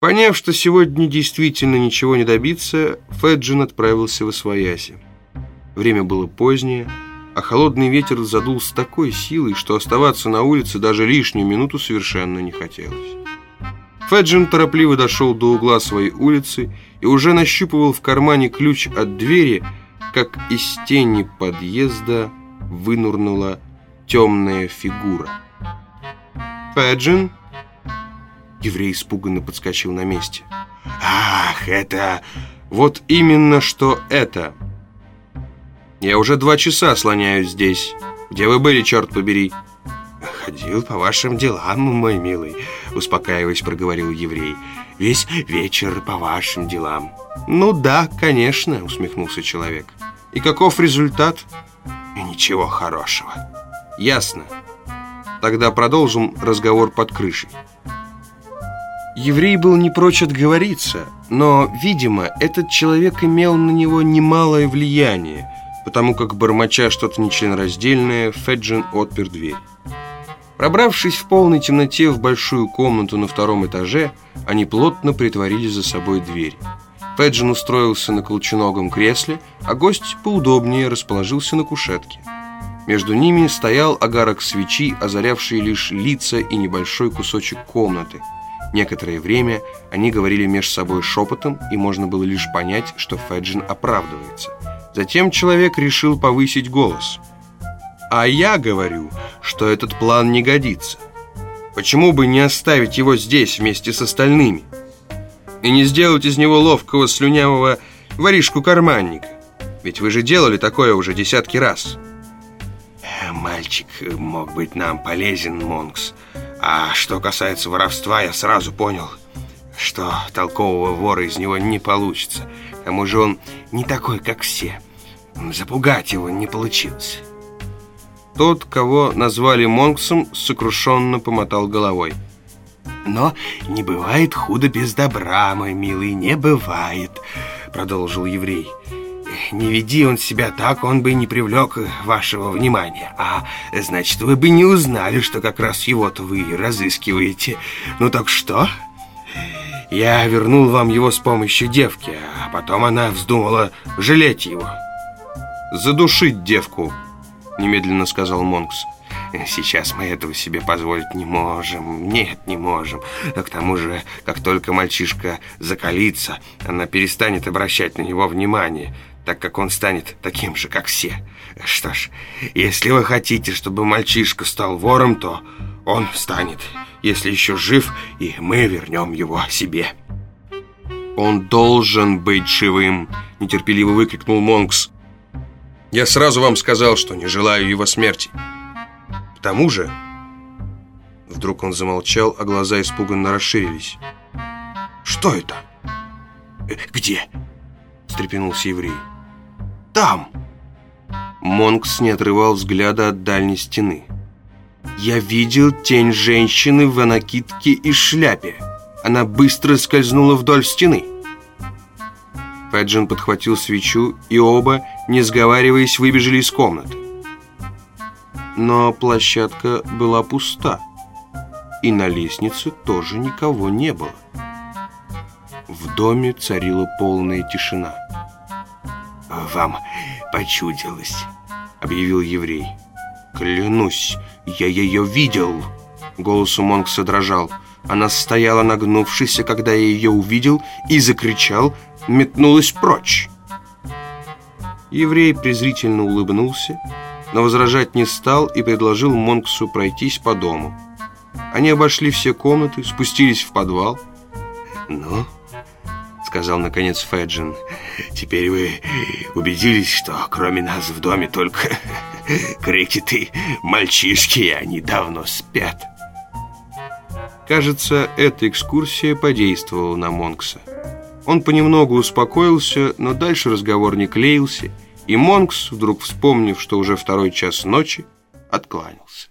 Поняв, что сегодня действительно ничего не добиться, Феджин отправился в Освояси. Время было позднее, а холодный ветер задул с такой силой, что оставаться на улице даже лишнюю минуту совершенно не хотелось. Феджин торопливо дошел до угла своей улицы и уже нащупывал в кармане ключ от двери, как из тени подъезда вынурнула темная фигура. «Феджин?» Еврей испуганно подскочил на месте. «Ах, это... Вот именно что это!» «Я уже два часа слоняюсь здесь. Где вы были, черт побери?» «Ходил по вашим делам, мой милый», — успокаиваясь, проговорил еврей. «Весь вечер по вашим делам». «Ну да, конечно», — усмехнулся человек. «И каков результат?» «Ничего хорошего». «Ясно. Тогда продолжим разговор под крышей». Еврей был не прочь отговориться, но, видимо, этот человек имел на него немалое влияние, потому как, бормоча что-то нечленораздельное, Феджин отпер дверь. Пробравшись в полной темноте в большую комнату на втором этаже, они плотно притворили за собой дверь. Феджин устроился на колченогом кресле, а гость поудобнее расположился на кушетке. Между ними стоял огарок свечи, озарявший лишь лица и небольшой кусочек комнаты – Некоторое время они говорили между собой шепотом, и можно было лишь понять, что Феджин оправдывается. Затем человек решил повысить голос. «А я говорю, что этот план не годится. Почему бы не оставить его здесь вместе с остальными? И не сделать из него ловкого слюнявого воришку-карманника? Ведь вы же делали такое уже десятки раз». «Мальчик мог быть нам полезен, Монкс», а что касается воровства, я сразу понял, что толкового вора из него не получится. К тому же он не такой, как все. Запугать его не получилось. Тот, кого назвали Монксом, сокрушенно помотал головой. «Но не бывает худо без добра, мой милый, не бывает», — продолжил еврей. Не веди он себя так, он бы не привлек вашего внимания. А значит, вы бы не узнали, что как раз его-то вы разыскиваете. Ну так что? Я вернул вам его с помощью девки, а потом она вздумала жалеть его. «Задушить девку», — немедленно сказал Монкс. Сейчас мы этого себе позволить не можем. Нет, не можем. А к тому же, как только мальчишка закалится, она перестанет обращать на него внимание так как он станет таким же, как все. Что ж, если вы хотите, чтобы мальчишка стал вором, то он станет, если еще жив, и мы вернем его себе». «Он должен быть живым!» – нетерпеливо выкрикнул Монкс. «Я сразу вам сказал, что не желаю его смерти. К тому же...» Вдруг он замолчал, а глаза испуганно расширились. «Что это?» «Где?» – встрепенулся еврей там!» Монкс не отрывал взгляда от дальней стены. «Я видел тень женщины в анакитке и шляпе. Она быстро скользнула вдоль стены». Феджин подхватил свечу, и оба, не сговариваясь, выбежали из комнаты. Но площадка была пуста, и на лестнице тоже никого не было. В доме царила полная тишина вам почудилось», — объявил еврей. «Клянусь, я ее видел!» Голос у Монкса дрожал. Она стояла нагнувшись, когда я ее увидел, и закричал, метнулась прочь. Еврей презрительно улыбнулся, но возражать не стал и предложил Монксу пройтись по дому. Они обошли все комнаты, спустились в подвал. «Ну?» Сказал наконец Феджин. «Теперь вы убедились, что кроме нас в доме только крикеты мальчишки, и они давно спят». Кажется, эта экскурсия подействовала на Монкса. Он понемногу успокоился, но дальше разговор не клеился, и Монкс, вдруг вспомнив, что уже второй час ночи, откланялся.